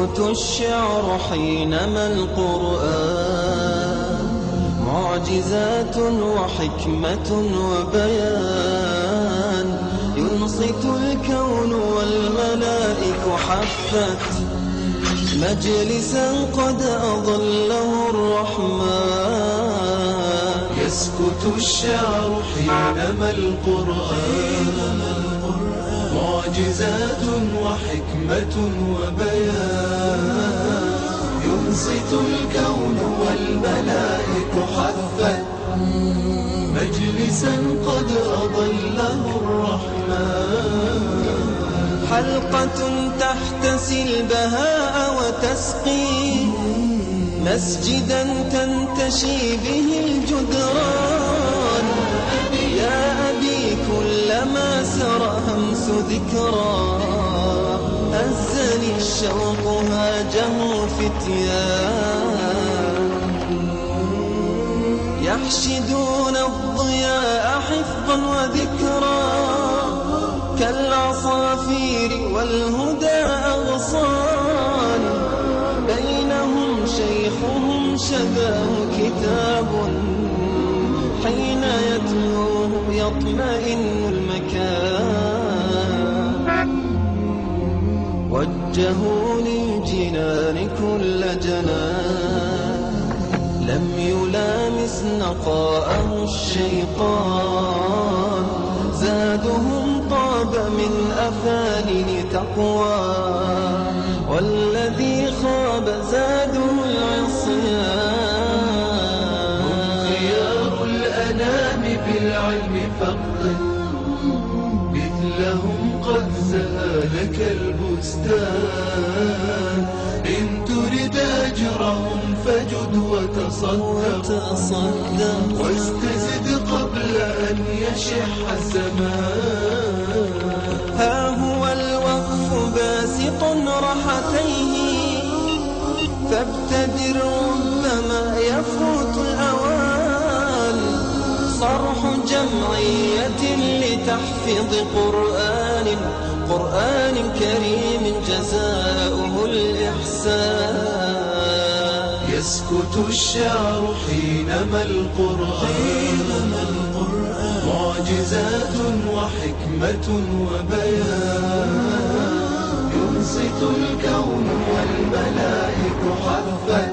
يسكت الشعر حينما القرآن معجزات وحكمة وبيان ينصت الكون والملائك حفت مجلسا قد أضله الرحمن يسكت الشعر حينما القرآن معجزات وحكمة وبيان ينصت الكون والملائك حفت مجلسا قد أضله الرحمن. حلقة تحتسي البهاء وتسقي. مسجدا تنتشي به الجدران. يا أبي كلما سرى همس ذكرى الشوق هاجه فتيان. يحشدون الضياء حفظا وذكرا كالعصافير والهدى أغصان. بينهم شيخهم شباه كتاب حين يتلوه يطمئن وجهوا للجنان كل جنان. لم يلامس نقاءه الشيطان. زادهم طاب من أفاني تقوى. والذي خاب زاده العصيان. خيار الأنام بالعلم فقد مثلهم قد سالك البستان. إن ترد أجرهم فجد وتصدق. واستزد قبل أن يشح الزمان. ها هو الوقف باسط رحتيه فابتدر ربما يفوت الأوان. صرح جمعية لتحفيظ قرآن. قرآن كريم جزاؤه الإحسان. يسكت الشعر حينما القرآن معجزات وحكمة وبيان. ينصت الكون والملائك حفت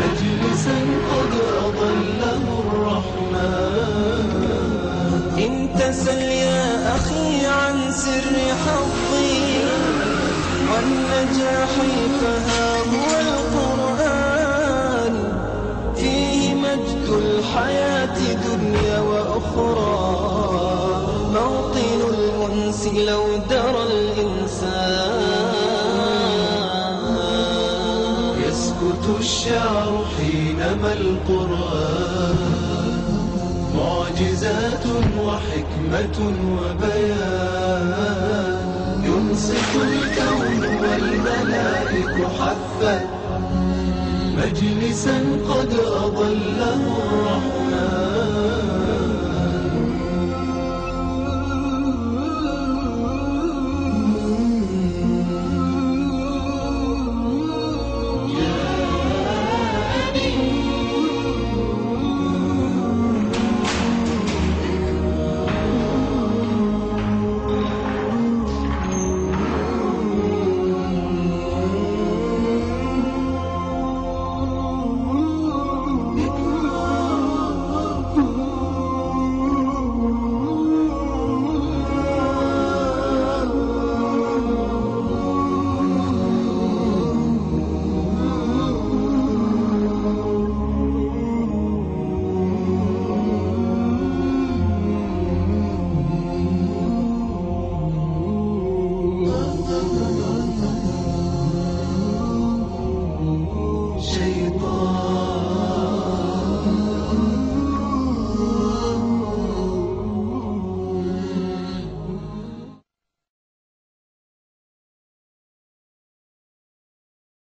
مجلسا قد أضله الرحمن. إن تسل عن سر حظي والنجاح فها هو القرآن. فيه مجد الحياة دنيا وأخرى. موطن الأنس لو درى الإنسان. يسكت الشعر حينما القرآن معجزات وحكمة وبيان. ينصف الكون والملائك حفت مجلسا قد أضله الرحمن.